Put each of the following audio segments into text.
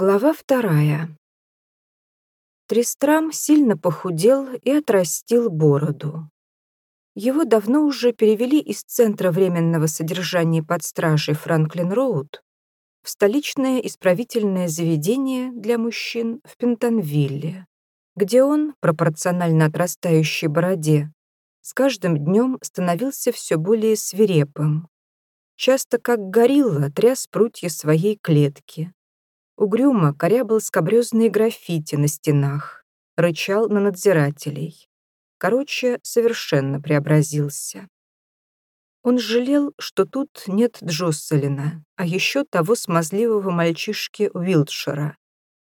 Глава вторая. Тристрам сильно похудел и отрастил бороду. Его давно уже перевели из Центра временного содержания под стражей Франклин-Роуд в столичное исправительное заведение для мужчин в Пентонвилле, где он, пропорционально отрастающей бороде, с каждым днем становился все более свирепым. Часто как горилла тряс прутья своей клетки, Угрюмо корябал скобрёзные граффити на стенах, рычал на надзирателей. Короче, совершенно преобразился. Он жалел, что тут нет Джосселина, а еще того смазливого мальчишки Уилтшира.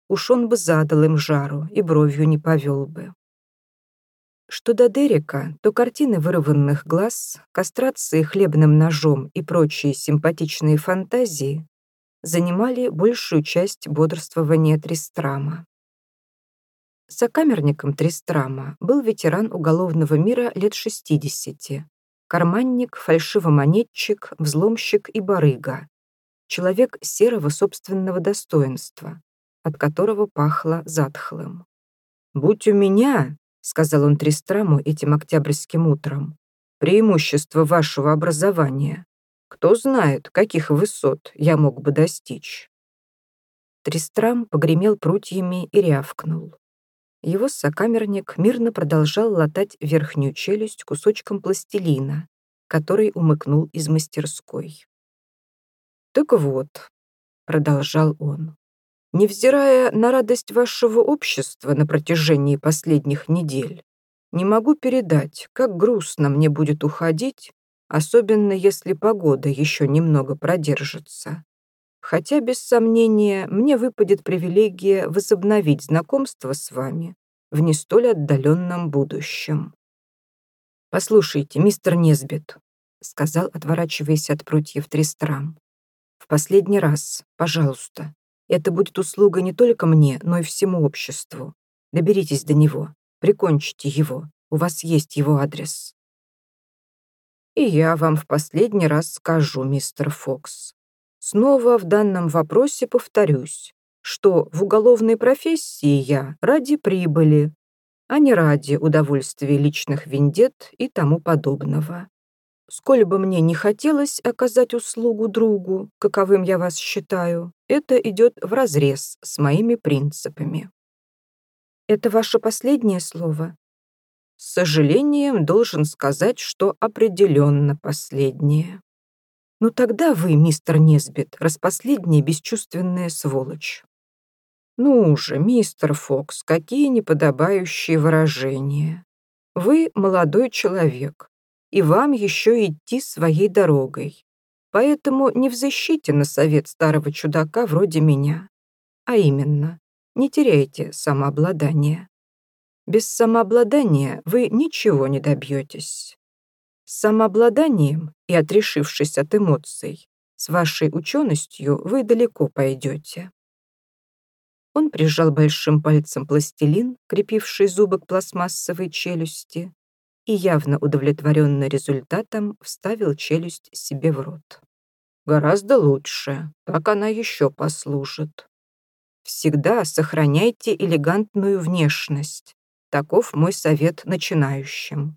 Уж он бы задал им жару и бровью не повел бы. Что до Дерека, то картины вырванных глаз, кастрации хлебным ножом и прочие симпатичные фантазии занимали большую часть бодрствования Тристрама. Сокамерником Тристрама был ветеран уголовного мира лет 60, карманник, фальшивомонетчик, взломщик и барыга, человек серого собственного достоинства, от которого пахло затхлым. «Будь у меня», — сказал он Тристраму этим октябрьским утром, «преимущество вашего образования, кто знает, каких высот я мог бы достичь. Тристрам погремел прутьями и рявкнул. Его сокамерник мирно продолжал латать верхнюю челюсть кусочком пластилина, который умыкнул из мастерской. «Так вот», — продолжал он, «невзирая на радость вашего общества на протяжении последних недель, не могу передать, как грустно мне будет уходить особенно если погода еще немного продержится. Хотя, без сомнения, мне выпадет привилегия возобновить знакомство с вами в не столь отдаленном будущем. «Послушайте, мистер Несбит», — сказал, отворачиваясь от прутьев Тристрам, «в последний раз, пожалуйста, это будет услуга не только мне, но и всему обществу. Доберитесь до него, прикончите его, у вас есть его адрес». И я вам в последний раз скажу, мистер Фокс. Снова в данном вопросе повторюсь, что в уголовной профессии я ради прибыли, а не ради удовольствия личных вендет и тому подобного. Сколь бы мне не хотелось оказать услугу другу, каковым я вас считаю, это идет вразрез с моими принципами. Это ваше последнее слово? С сожалением должен сказать, что определенно последнее. Ну тогда вы, мистер Несбит, распоследняя бесчувственная сволочь. Ну же, мистер Фокс, какие неподобающие выражения. Вы молодой человек, и вам еще идти своей дорогой. Поэтому не взыщите на совет старого чудака вроде меня. А именно, не теряйте самообладание. Без самообладания вы ничего не добьетесь. С самообладанием и отрешившись от эмоций, с вашей ученостью вы далеко пойдете. Он прижал большим пальцем пластилин, крепивший зубы к пластмассовой челюсти, и, явно удовлетворенный результатом, вставил челюсть себе в рот. «Гораздо лучше, так она еще послужит. Всегда сохраняйте элегантную внешность, Таков мой совет начинающим,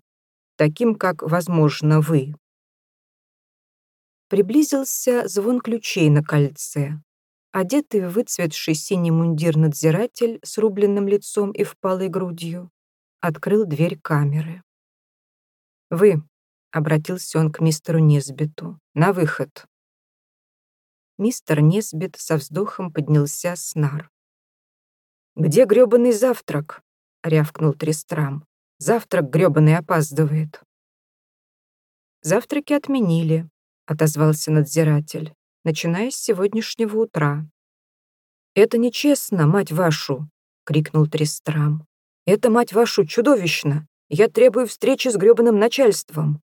таким, как, возможно, вы. Приблизился звон ключей на кольце. Одетый в выцветший синий мундир надзиратель с рубленным лицом и впалой грудью открыл дверь камеры. «Вы», — обратился он к мистеру Несбиту, — «на выход». Мистер Несбит со вздохом поднялся с нар. «Где грёбаный завтрак?» — рявкнул Тристрам. «Завтрак грёбаный опаздывает». «Завтраки отменили», — отозвался надзиратель, «начиная с сегодняшнего утра». «Это нечестно, мать вашу!» — крикнул Тристрам. «Это, мать вашу, чудовищно! Я требую встречи с грёбаным начальством!»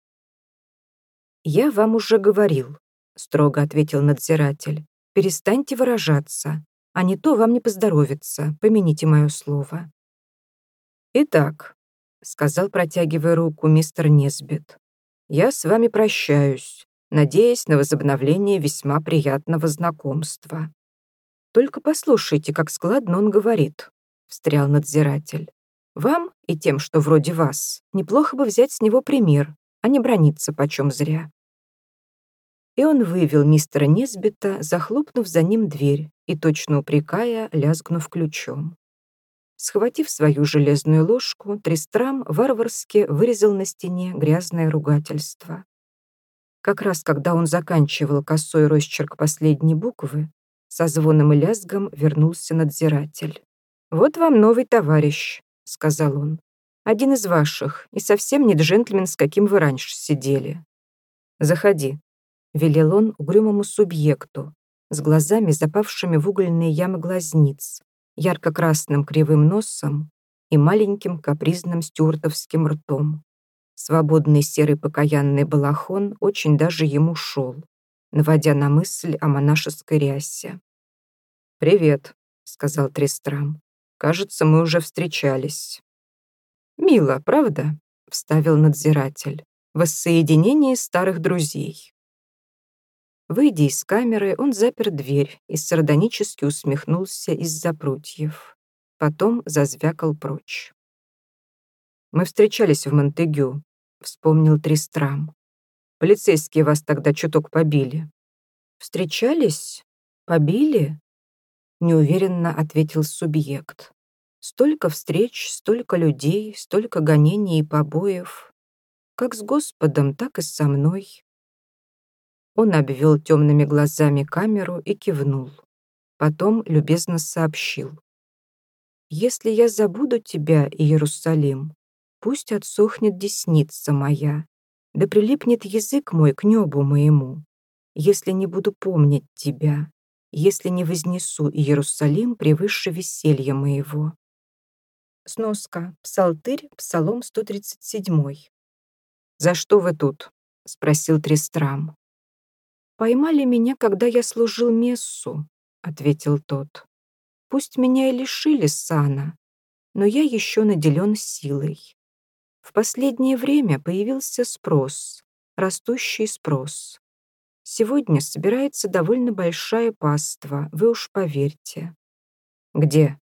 «Я вам уже говорил», — строго ответил надзиратель. «Перестаньте выражаться, а не то вам не поздоровится, помяните мое слово». «Итак», — сказал, протягивая руку мистер Несбит, «я с вами прощаюсь, надеясь на возобновление весьма приятного знакомства. Только послушайте, как складно он говорит, встрял надзиратель. Вам и тем, что вроде вас, неплохо бы взять с него пример, а не брониться почем зря. И он вывел мистера Несбита, захлопнув за ним дверь и, точно упрекая, лязгнув ключом. Схватив свою железную ложку, Тристрам варварски вырезал на стене грязное ругательство. Как раз когда он заканчивал косой росчерк последней буквы, со звоном и лязгом вернулся надзиратель. «Вот вам новый товарищ», — сказал он. «Один из ваших, и совсем не джентльмен, с каким вы раньше сидели. Заходи», — велел он угрюмому субъекту, с глазами, запавшими в угольные ямы глазниц, ярко-красным кривым носом и маленьким капризным стюартовским ртом. Свободный серый покаянный балахон очень даже ему шел, наводя на мысль о монашеской рясе. «Привет», — сказал Тристрам. «Кажется, мы уже встречались». «Мило, правда?» — вставил надзиратель. «Воссоединение старых друзей». Выйдя из камеры, он запер дверь и сардонически усмехнулся из-за прутьев. Потом зазвякал прочь. «Мы встречались в Монтегю», — вспомнил Тристрам. «Полицейские вас тогда чуток побили». «Встречались? Побили?» неуверенно ответил субъект. Столько встреч, столько людей, столько гонений и побоев. Как с Господом, так и со мной. Он обвел темными глазами камеру и кивнул. Потом любезно сообщил. «Если я забуду тебя, Иерусалим, пусть отсохнет десница моя, да прилипнет язык мой к небу моему, если не буду помнить тебя, если не вознесу Иерусалим превыше веселья моего». Сноска. Псалтырь, Псалом 137. «За что вы тут?» — спросил Трестрам. «Поймали меня, когда я служил мессу», — ответил тот. «Пусть меня и лишили сана, но я еще наделен силой. В последнее время появился спрос, растущий спрос. Сегодня собирается довольно большая паства, вы уж поверьте. Где?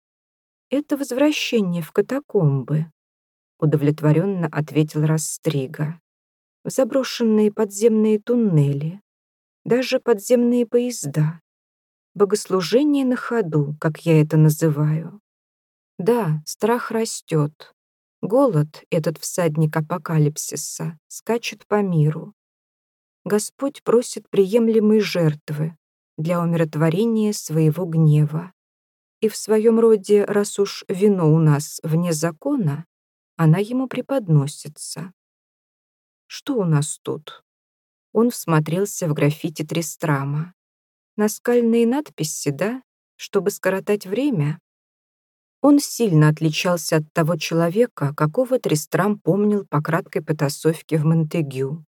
Это возвращение в катакомбы, удовлетворенно ответил Растрига. В заброшенные подземные туннели, даже подземные поезда. Богослужение на ходу, как я это называю. Да, страх растет. Голод, этот всадник апокалипсиса, скачет по миру. Господь просит приемлемой жертвы для умиротворения своего гнева. И в своем роде, раз уж вино у нас вне закона, она ему преподносится. Что у нас тут? Он всмотрелся в граффити Тристрама. Наскальные надписи, да? Чтобы скоротать время? Он сильно отличался от того человека, какого Тристрам помнил по краткой потасовке в Монтегю.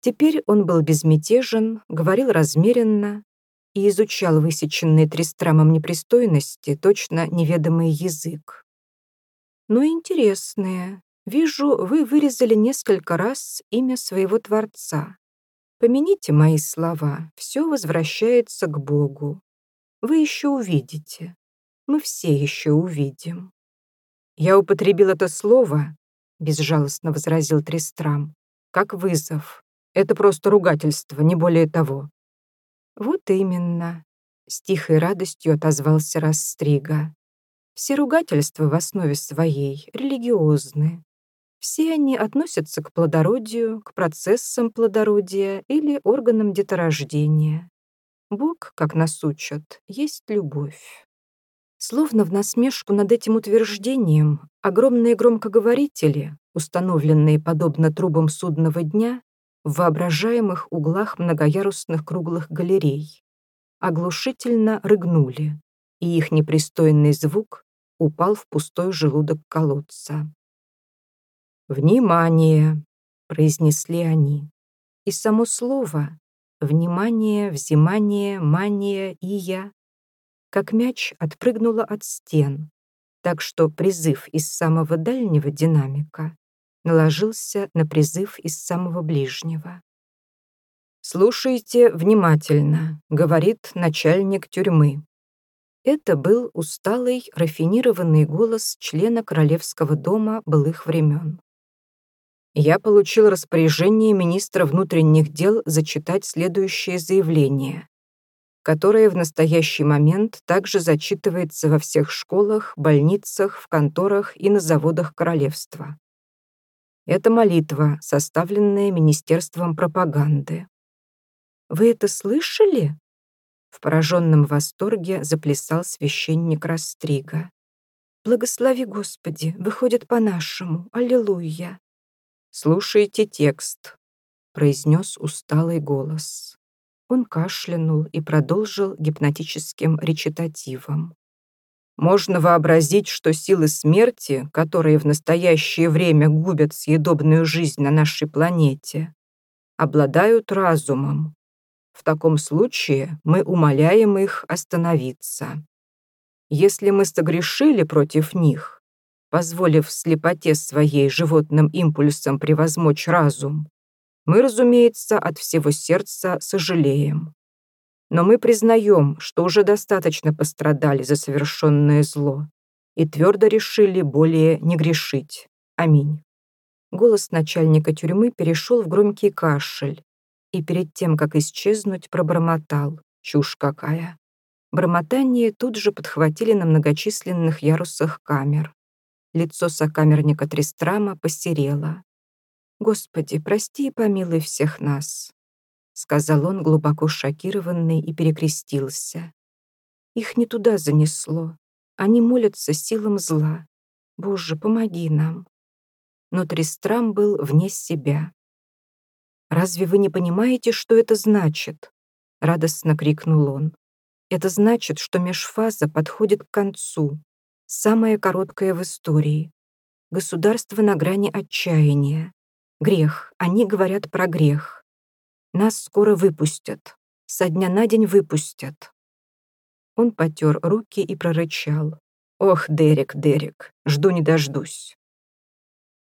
Теперь он был безмятежен, говорил размеренно и изучал высеченные Тристрамом непристойности, точно неведомый язык. «Ну, интересные. Вижу, вы вырезали несколько раз имя своего Творца. Помяните мои слова, все возвращается к Богу. Вы еще увидите. Мы все еще увидим». «Я употребил это слово», — безжалостно возразил Тристрам, «как вызов. Это просто ругательство, не более того». «Вот именно», — с тихой радостью отозвался Растрига. «Все ругательства в основе своей религиозны. Все они относятся к плодородию, к процессам плодородия или органам деторождения. Бог, как нас учат, есть любовь. Словно в насмешку над этим утверждением, огромные громкоговорители, установленные подобно трубам судного дня, в воображаемых углах многоярусных круглых галерей. Оглушительно рыгнули, и их непристойный звук упал в пустой желудок колодца. «Внимание!» — произнесли они. И само слово «внимание», «взимание», «мания», «ия» как мяч отпрыгнуло от стен, так что призыв из самого дальнего динамика наложился на призыв из самого ближнего. «Слушайте внимательно», — говорит начальник тюрьмы. Это был усталый, рафинированный голос члена королевского дома былых времен. Я получил распоряжение министра внутренних дел зачитать следующее заявление, которое в настоящий момент также зачитывается во всех школах, больницах, в конторах и на заводах королевства. Это молитва, составленная Министерством пропаганды. «Вы это слышали?» В пораженном восторге заплясал священник Растрига. «Благослови, Господи, выходит по-нашему. Аллилуйя!» «Слушайте текст», — произнес усталый голос. Он кашлянул и продолжил гипнотическим речитативом. Можно вообразить, что силы смерти, которые в настоящее время губят съедобную жизнь на нашей планете, обладают разумом, в таком случае мы умоляем их остановиться. Если мы согрешили против них, позволив слепоте своей животным импульсам превозмочь разум, мы, разумеется, от всего сердца сожалеем. Но мы признаем, что уже достаточно пострадали за совершенное зло и твердо решили более не грешить. Аминь. Голос начальника тюрьмы перешел в громкий кашель, и перед тем, как исчезнуть, пробормотал. Чушь какая. Бормотание тут же подхватили на многочисленных ярусах камер. Лицо сокамерника Тристрама посерело. «Господи, прости и помилуй всех нас», — сказал он, глубоко шокированный, и перекрестился. «Их не туда занесло. Они молятся силам зла. Боже, помоги нам». Но Тристрам был вне себя. «Разве вы не понимаете, что это значит?» — радостно крикнул он. «Это значит, что межфаза подходит к концу, самая короткая в истории. Государство на грани отчаяния. Грех, они говорят про грех. Нас скоро выпустят, со дня на день выпустят». Он потер руки и прорычал. «Ох, Дерек, Дерек, жду не дождусь».